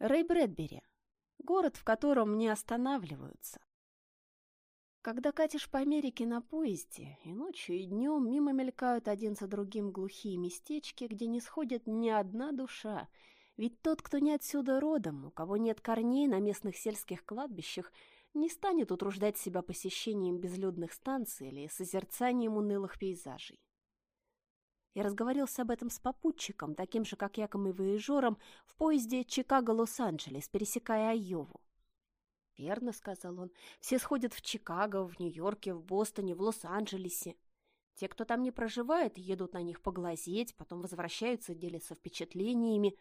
Рэй Брэдбери. Город, в котором не останавливаются. Когда катишь по Америке на поезде, и ночью, и днем мимо мелькают один за другим глухие местечки, где не сходит ни одна душа, ведь тот, кто не отсюда родом, у кого нет корней на местных сельских кладбищах, не станет утруждать себя посещением безлюдных станций или созерцанием унылых пейзажей. Я разговорился об этом с попутчиком, таким же, как я, и воежором, в поезде Чикаго-Лос-Анджелес, пересекая Айову. «Верно», — сказал он, — «все сходят в Чикаго, в Нью-Йорке, в Бостоне, в Лос-Анджелесе. Те, кто там не проживает, едут на них поглазеть, потом возвращаются, делятся впечатлениями.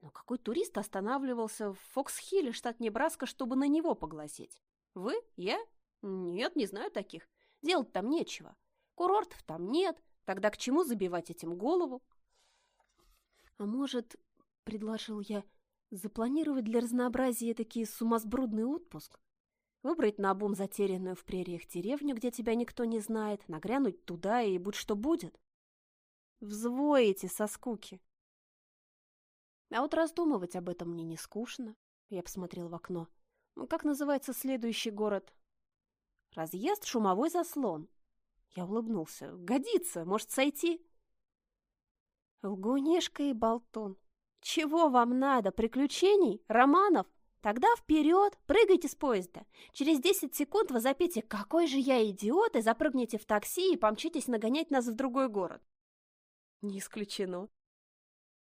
Но какой турист останавливался в Фокс-Хилле, штат Небраска, чтобы на него поглазеть? Вы? Я? Нет, не знаю таких. Делать там нечего. Курортов там нет. Тогда к чему забивать этим голову? А может, — предложил я, — Запланировать для разнообразия такие сумасбродный отпуск? Выбрать на обум затерянную в прериях деревню, где тебя никто не знает, нагрянуть туда и будь что будет? Взвоите со скуки. А вот раздумывать об этом мне не скучно. Я посмотрел в окно. Ну, как называется следующий город? Разъезд шумовой заслон. Я улыбнулся. Годится, может сойти? Лгунешка и болтон. «Чего вам надо? Приключений? Романов? Тогда вперед, прыгайте с поезда. Через 10 секунд вы запите «Какой же я идиот!» и запрыгнете в такси и помчитесь нагонять нас в другой город. Не исключено.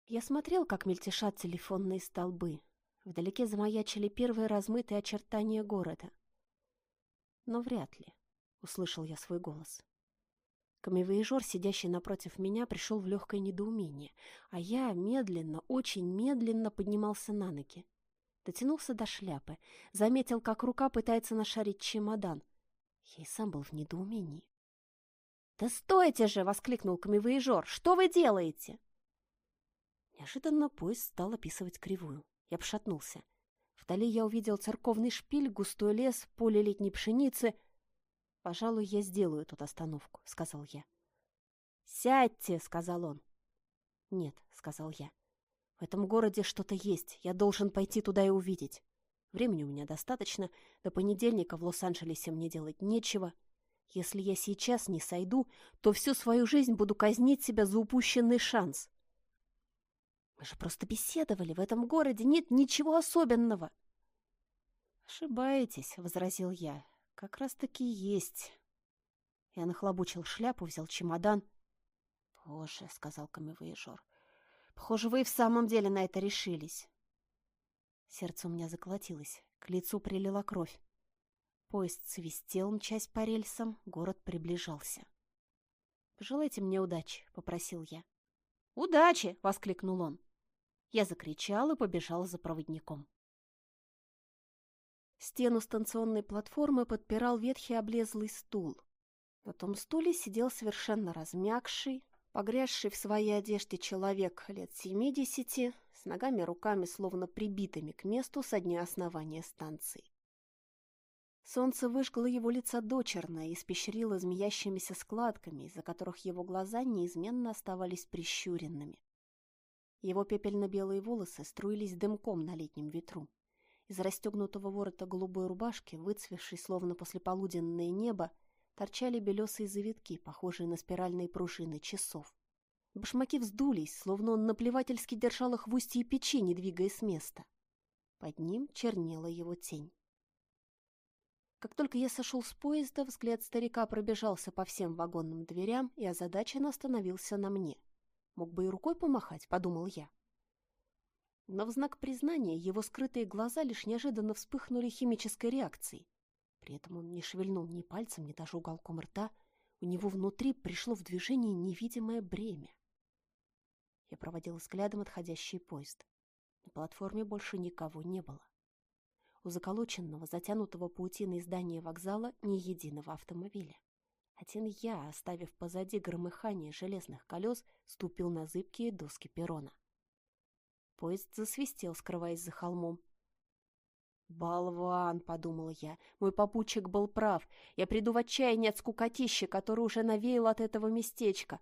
Я смотрел, как мельтешат телефонные столбы. Вдалеке замаячили первые размытые очертания города. Но вряд ли, — услышал я свой голос. Камевоежор, сидящий напротив меня, пришел в легкое недоумение, а я медленно, очень медленно поднимался на ноги. Дотянулся до шляпы, заметил, как рука пытается нашарить чемодан. Я и сам был в недоумении. «Да стойте же!» — воскликнул камевоежор. «Что вы делаете?» Неожиданно поезд стал описывать кривую. Я пошатнулся. Вдали я увидел церковный шпиль, густой лес, поле летней пшеницы — «Пожалуй, я сделаю тут остановку», — сказал я. «Сядьте», — сказал он. «Нет», — сказал я. «В этом городе что-то есть. Я должен пойти туда и увидеть. Времени у меня достаточно. До понедельника в Лос-Анджелесе мне делать нечего. Если я сейчас не сойду, то всю свою жизнь буду казнить себя за упущенный шанс». «Мы же просто беседовали. В этом городе нет ничего особенного». «Ошибаетесь», — возразил я. Как раз-таки есть. Я нахлобучил шляпу, взял чемодан. «Боже», — сказал камевоежор, — «похоже, вы и в самом деле на это решились». Сердце у меня заколотилось, к лицу прилила кровь. Поезд свистел, мчась по рельсам, город приближался. «Пожелайте мне удачи», — попросил я. «Удачи!» — воскликнул он. Я закричал и побежал за проводником. Стену станционной платформы подпирал ветхий облезлый стул. На том стуле сидел совершенно размягший, погрязший в своей одежде человек лет семидесяти, с ногами и руками словно прибитыми к месту со дня основания станции. Солнце выжгло его лицо дочерно и испещрило змеящимися складками, из-за которых его глаза неизменно оставались прищуренными. Его пепельно-белые волосы струились дымком на летнем ветру. Из расстегнутого ворота голубой рубашки, выцвевшей словно послеполуденное небо, торчали белесые завитки, похожие на спиральные пружины часов. Башмаки вздулись, словно он наплевательски держал их в устье печи, не двигаясь с места. Под ним чернела его тень. Как только я сошел с поезда, взгляд старика пробежался по всем вагонным дверям и озадаченно остановился на мне. Мог бы и рукой помахать, подумал я. Но в знак признания его скрытые глаза лишь неожиданно вспыхнули химической реакцией. При этом он не шевельнул ни пальцем, ни даже уголком рта. У него внутри пришло в движение невидимое бремя. Я проводил взглядом отходящий поезд. На платформе больше никого не было. У заколоченного, затянутого паутиной здания вокзала ни единого автомобиля. Один я, оставив позади громыхание железных колес, ступил на зыбкие доски перрона. Поезд засвистел, скрываясь за холмом. «Болван!» — подумала я. «Мой попутчик был прав. Я приду в отчаяние от скукотища, который уже навеял от этого местечка.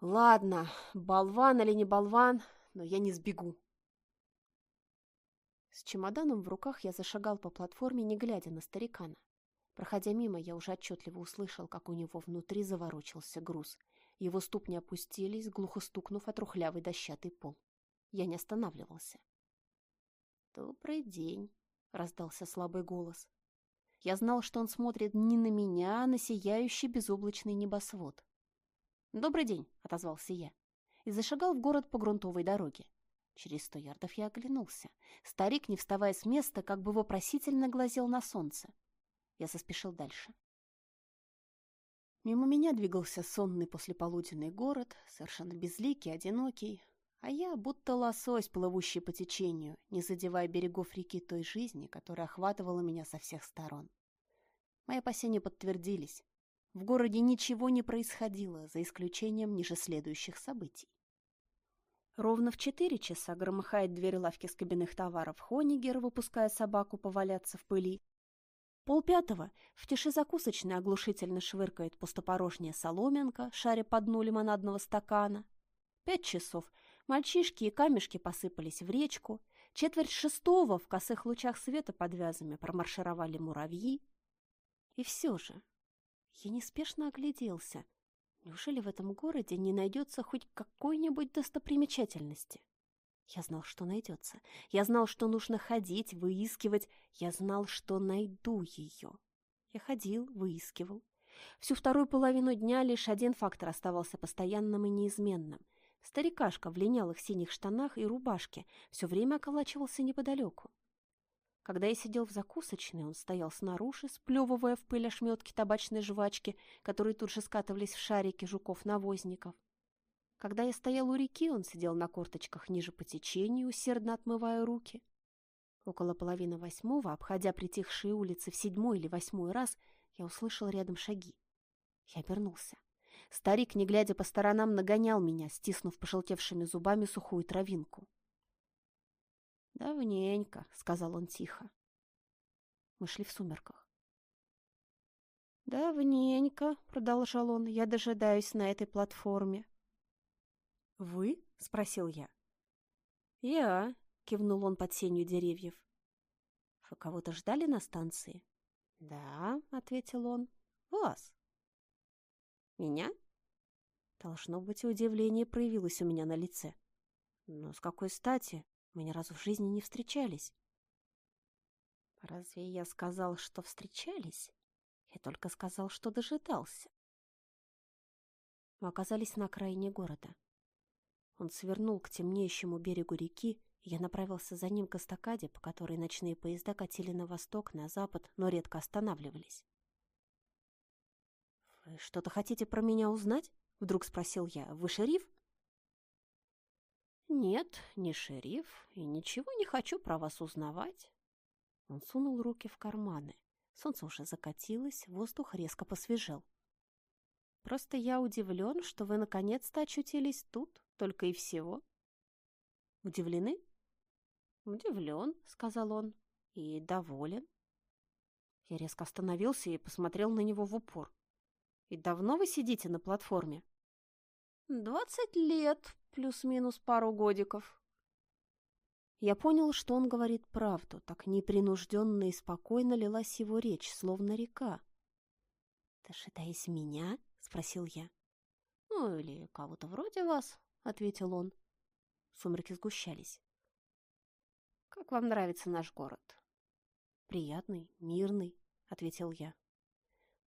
Ладно, болван или не болван, но я не сбегу». С чемоданом в руках я зашагал по платформе, не глядя на старикана. Проходя мимо, я уже отчетливо услышал, как у него внутри заворочился груз. Его ступни опустились, глухо стукнув от рухлявый дощатый пол. Я не останавливался. «Добрый день», — раздался слабый голос. Я знал, что он смотрит не на меня, а на сияющий безоблачный небосвод. «Добрый день», — отозвался я, и зашагал в город по грунтовой дороге. Через сто ярдов я оглянулся. Старик, не вставая с места, как бы вопросительно глазел на солнце. Я заспешил дальше. Мимо меня двигался сонный послеполуденный город, совершенно безликий, одинокий, а я будто лосось, плывущий по течению, не задевая берегов реки той жизни, которая охватывала меня со всех сторон. Мои опасения подтвердились. В городе ничего не происходило, за исключением ниже следующих событий. Ровно в четыре часа громыхает дверь лавки с кабинных товаров Хонигер, выпуская собаку поваляться в пыли. Полпятого в тиши закусочной оглушительно швыркает пустопорожняя соломинка, шаря по дну лимонадного стакана. Пять часов мальчишки и камешки посыпались в речку. Четверть шестого в косых лучах света под вязами промаршировали муравьи. И все же я неспешно огляделся — Неужели в этом городе не найдется хоть какой-нибудь достопримечательности? Я знал, что найдется. Я знал, что нужно ходить, выискивать. Я знал, что найду ее. Я ходил, выискивал. Всю вторую половину дня лишь один фактор оставался постоянным и неизменным. Старикашка в линялых синих штанах и рубашке все время околачивался неподалеку. Когда я сидел в закусочной, он стоял снаружи, сплевывая в пыль ошметки табачной жвачки, которые тут же скатывались в шарики жуков-навозников. Когда я стоял у реки, он сидел на корточках ниже по течению, усердно отмывая руки. Около половины восьмого, обходя притихшие улицы в седьмой или восьмой раз, я услышал рядом шаги. Я обернулся. Старик, не глядя по сторонам, нагонял меня, стиснув пожелтевшими зубами сухую травинку. «Давненько», — сказал он тихо. Мы шли в сумерках. «Давненько», — продолжал он, — «я дожидаюсь на этой платформе». «Вы?» — спросил я. «Я», — кивнул он под сенью деревьев. «Вы кого-то ждали на станции?» «Да», — ответил он. «Вас». «Меня?» Должно быть, удивление проявилось у меня на лице. «Но с какой стати?» Мы ни разу в жизни не встречались. Разве я сказал, что встречались? Я только сказал, что дожидался. Мы оказались на окраине города. Он свернул к темнеющему берегу реки, и я направился за ним к эстакаде, по которой ночные поезда катили на восток, на запад, но редко останавливались. «Вы что-то хотите про меня узнать?» — вдруг спросил я. «Вы шериф?» «Нет, не шериф, и ничего не хочу про вас узнавать». Он сунул руки в карманы. Солнце уже закатилось, воздух резко посвежел. «Просто я удивлен, что вы наконец-то очутились тут, только и всего». «Удивлены?» «Удивлен», — сказал он, — «и доволен». Я резко остановился и посмотрел на него в упор. «И давно вы сидите на платформе?» «Двадцать лет, плюс-минус пару годиков. Я понял, что он говорит правду, так непринужденно и спокойно лилась его речь, словно река. «Дожидаясь меня?» — спросил я. «Ну, или кого-то вроде вас», — ответил он. Сумерки сгущались. «Как вам нравится наш город?» «Приятный, мирный», — ответил я.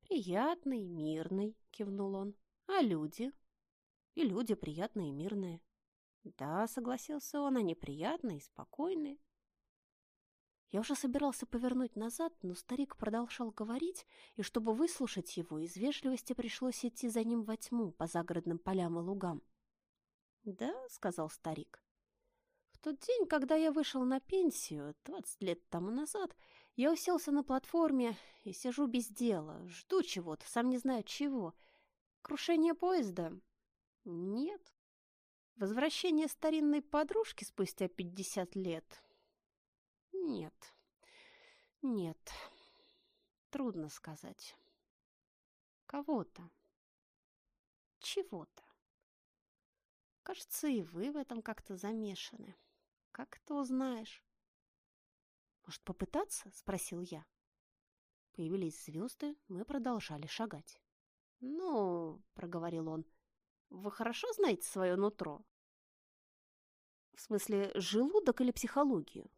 «Приятный, мирный», — кивнул он. «А люди?» И люди приятные и мирные. Да, согласился он, они приятные и спокойные. Я уже собирался повернуть назад, но старик продолжал говорить, и чтобы выслушать его, из вежливости пришлось идти за ним во тьму по загородным полям и лугам. «Да», — сказал старик, — «в тот день, когда я вышел на пенсию, двадцать лет тому назад, я уселся на платформе и сижу без дела, жду чего-то, сам не знаю чего. Крушение поезда, нет. Возвращение старинной подружки спустя пятьдесят лет? Нет. Нет. Трудно сказать. Кого-то. Чего-то. Кажется, и вы в этом как-то замешаны. Как ты узнаешь? «Может, попытаться?» — спросил я. Появились звезды, мы продолжали шагать. «Ну, — проговорил он, — вы хорошо знаете свое нутро?» «В смысле, желудок или психологию?»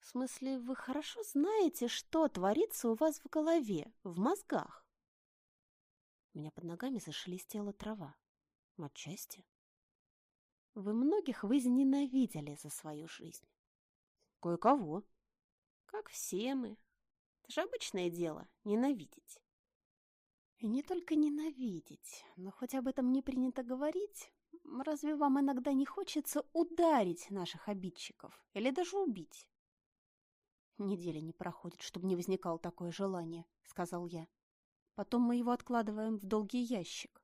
«В смысле, вы хорошо знаете, что творится у вас в голове, в мозгах?» У меня под ногами зашелестела трава. Отчасти. Вы многих возненавидели за свою жизнь. Кое-кого. Как все мы. Это же обычное дело — ненавидеть. И не только ненавидеть, но хоть об этом не принято говорить, разве вам иногда не хочется ударить наших обидчиков или даже убить? Неделя не проходит, чтобы не возникало такое желание, — сказал я. Потом мы его откладываем в долгий ящик.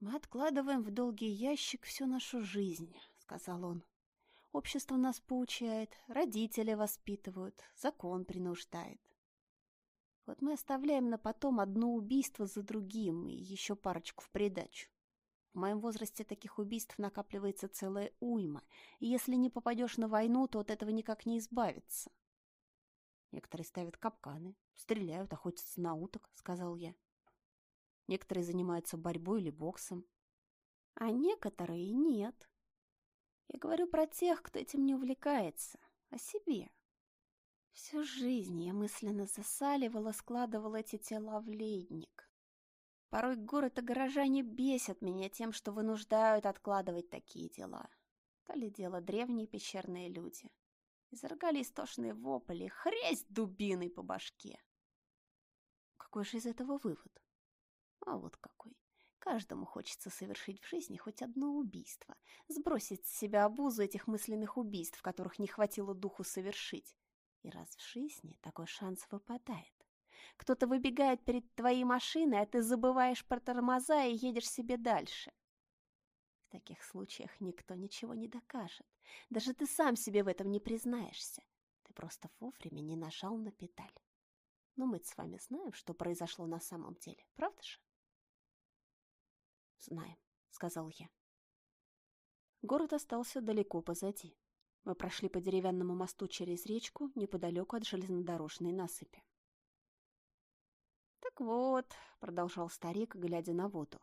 Мы откладываем в долгий ящик всю нашу жизнь, — сказал он. Общество нас поучает, родители воспитывают, закон принуждает. Вот мы оставляем на потом одно убийство за другим и еще парочку в придачу. В моем возрасте таких убийств накапливается целая уйма, и если не попадешь на войну, то от этого никак не избавиться. Некоторые ставят капканы, стреляют, охотятся на уток, — сказал я. Некоторые занимаются борьбой или боксом. А некоторые нет. Я говорю про тех, кто этим не увлекается, о себе. Всю жизнь я мысленно засаливала, складывала эти тела в ледник. Порой город и горожане бесят меня тем, что вынуждают откладывать такие дела. То ли дело древние пещерные люди. Изрыгали истошные вопли, хрясь дубиной по башке. Какой же из этого вывод? А вот какой. Каждому хочется совершить в жизни хоть одно убийство, сбросить с себя обузу этих мысленных убийств, которых не хватило духу совершить. И раз в жизни такой шанс выпадает. Кто-то выбегает перед твоей машиной, а ты забываешь про тормоза и едешь себе дальше. В таких случаях никто ничего не докажет. Даже ты сам себе в этом не признаешься. Ты просто вовремя не нажал на педаль. Но мы с вами знаем, что произошло на самом деле, правда же? «Знаем», — сказал я. Город остался далеко позади. Мы прошли по деревянному мосту через речку неподалеку от железнодорожной насыпи. «Так вот», — продолжал старик, глядя на воду,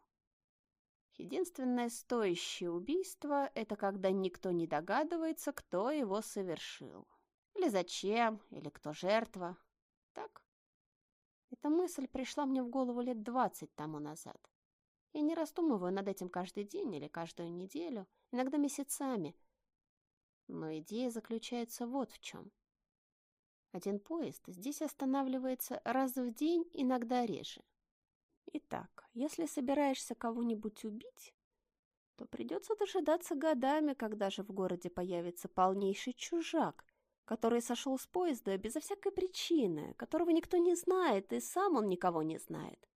«единственное стоящее убийство — это когда никто не догадывается, кто его совершил. Или зачем, или кто жертва. Так?» Эта мысль пришла мне в голову лет двадцать тому назад. Я не раздумываю над этим каждый день или каждую неделю, иногда месяцами. Но идея заключается вот в чем. Один поезд здесь останавливается раз в день, иногда реже. Итак, если собираешься кого-нибудь убить, то придется дожидаться годами, когда же в городе появится полнейший чужак, который сошел с поезда безо всякой причины, которого никто не знает, и сам он никого не знает.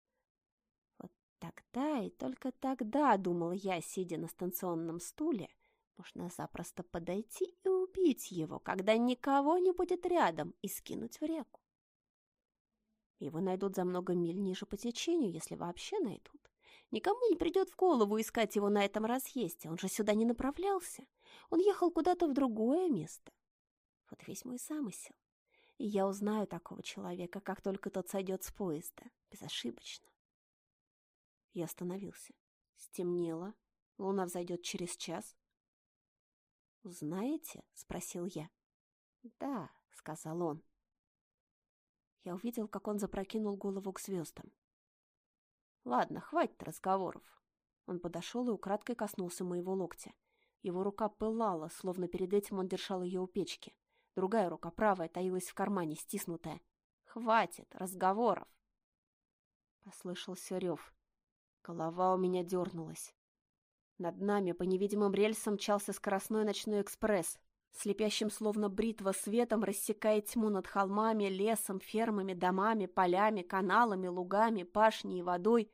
Тогда и только тогда, думал я, сидя на станционном стуле, можно запросто подойти и убить его, когда никого не будет рядом, и скинуть в реку. Его найдут за много миль ниже по течению, если вообще найдут. Никому не придет в голову искать его на этом разъезде, он же сюда не направлялся. Он ехал куда-то в другое место. Вот весь мой замысел. И я узнаю такого человека, как только тот сойдет с поезда, безошибочно. Я остановился. Стемнело. Луна взойдет через час. «Узнаете?» — спросил я. «Да», — сказал он. Я увидел, как он запрокинул голову к звездам. «Ладно, хватит разговоров». Он подошел и украдкой коснулся моего локтя. Его рука пылала, словно перед этим он держал ее у печки. Другая рука, правая, таилась в кармане, стиснутая. «Хватит разговоров!» Послышался рев. Голова у меня дернулась. Над нами по невидимым рельсам мчался скоростной ночной экспресс. Слепящим словно бритва светом рассекая тьму над холмами, лесом, фермами, домами, полями, каналами, лугами, пашней и водой.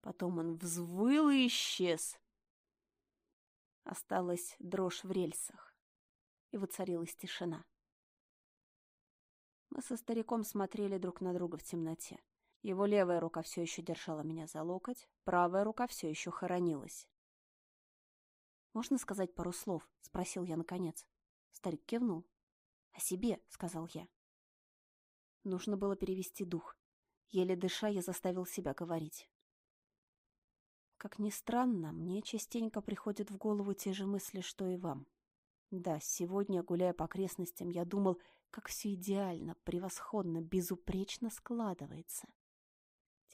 Потом он взвыл и исчез. Осталась дрожь в рельсах. И воцарилась тишина. Мы со стариком смотрели друг на друга в темноте. Его левая рука все еще держала меня за локоть, правая рука все еще хоронилась. «Можно сказать пару слов?» — спросил я наконец. Старик кивнул. «О себе», — сказал я. Нужно было перевести дух. Еле дыша, я заставил себя говорить. Как ни странно, мне частенько приходят в голову те же мысли, что и вам. Да, сегодня, гуляя по окрестностям, я думал, как все идеально, превосходно, безупречно складывается.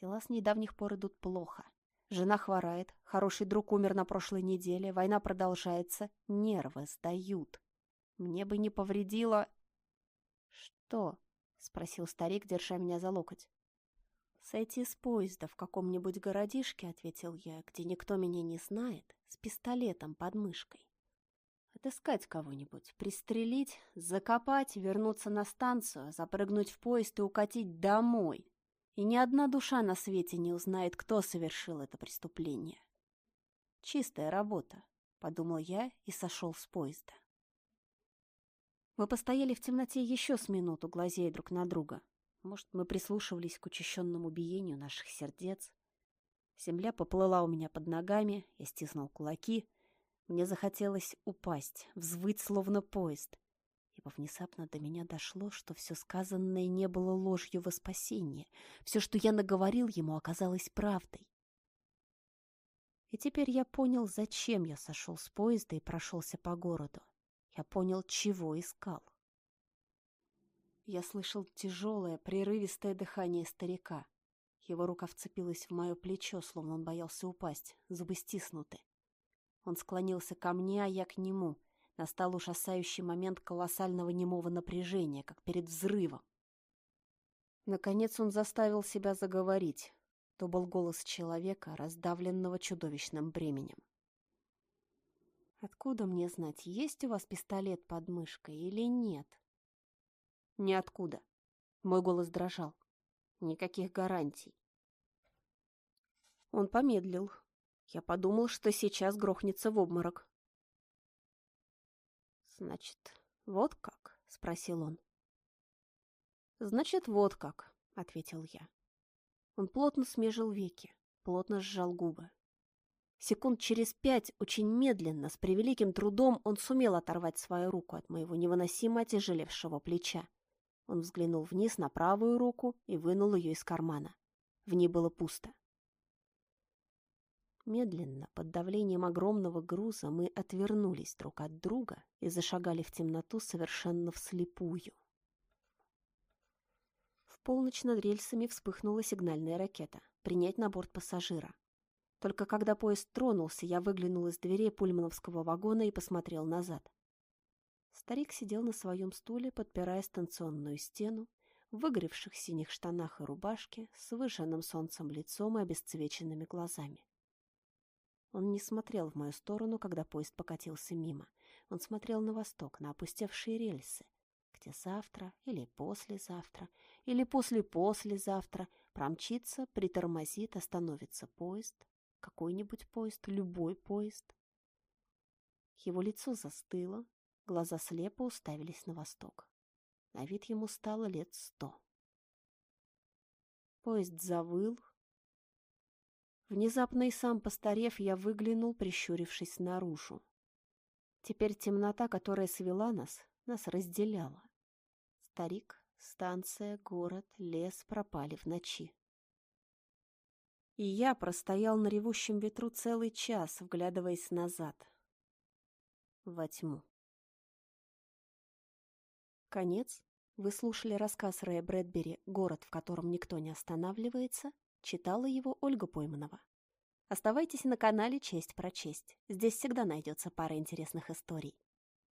Дела с недавних пор идут плохо. Жена хворает, хороший друг умер на прошлой неделе, война продолжается, нервы сдают. Мне бы не повредило... Что? — спросил старик, держа меня за локоть. «Сойти с поезда в каком-нибудь городишке», — ответил я, — «где никто меня не знает, с пистолетом под мышкой. Отыскать кого-нибудь, пристрелить, закопать, вернуться на станцию, запрыгнуть в поезд и укатить домой. И ни одна душа на свете не узнает, кто совершил это преступление. Чистая работа, — подумал я и сошел с поезда. Мы постояли в темноте еще с минуту, глазея друг на друга. Может, мы прислушивались к учащенному биению наших сердец. Земля поплыла у меня под ногами, я стиснул кулаки. Мне захотелось упасть, взвыть, словно поезд. Внезапно до меня дошло, что все сказанное не было ложью во спасение. Все, что я наговорил ему, оказалось правдой. И теперь я понял, зачем я сошел с поезда и прошелся по городу. Я понял, чего искал. Я слышал тяжелое, прерывистое дыхание старика. Его рука вцепилась в мое плечо, словно он боялся упасть, зубы стиснуты. Он склонился ко мне, а я к нему. Настал ужасающий момент колоссального немого напряжения, как перед взрывом. Наконец он заставил себя заговорить. То был голос человека, раздавленного чудовищным бременем. Откуда мне знать, есть у вас пистолет под мышкой или нет? Ниоткуда. Мой голос дрожал. Никаких гарантий. Он помедлил. Я подумал, что сейчас грохнется в обморок. «Значит, вот как?» — спросил он. «Значит, вот как», — ответил я. Он плотно смежил веки, плотно сжал губы. Секунд через пять, очень медленно, с превеликим трудом, он сумел оторвать свою руку от моего невыносимо отяжелевшего плеча. Он взглянул вниз на правую руку и вынул ее из кармана. В ней было пусто. Медленно, под давлением огромного груза, мы отвернулись друг от друга и зашагали в темноту совершенно вслепую. В полночь над рельсами вспыхнула сигнальная ракета. Принять на борт пассажира. Только когда поезд тронулся, я выглянул из дверей пульмановского вагона и посмотрел назад. Старик сидел на своем стуле, подпирая станционную стену, в выгоревших синих штанах и рубашке, с выжженным солнцем лицом и обесцвеченными глазами. Он не смотрел в мою сторону, когда поезд покатился мимо. Он смотрел на восток, на опустевшие рельсы, где завтра или послезавтра или после-послезавтра промчится, притормозит, остановится поезд, какой-нибудь поезд, любой поезд. Его лицо застыло, глаза слепо уставились на восток. На вид ему стало лет сто. Поезд завыл. Внезапно и сам постарев, я выглянул, прищурившись наружу. Теперь темнота, которая свела нас, нас разделяла. Старик, станция, город, лес пропали в ночи. И я простоял на ревущем ветру целый час, вглядываясь назад. Во тьму. Конец. Вы слушали рассказ Рэя Брэдбери «Город, в котором никто не останавливается». Читала его Ольга Пойманова. Оставайтесь на канале «Честь про честь». Здесь всегда найдется пара интересных историй.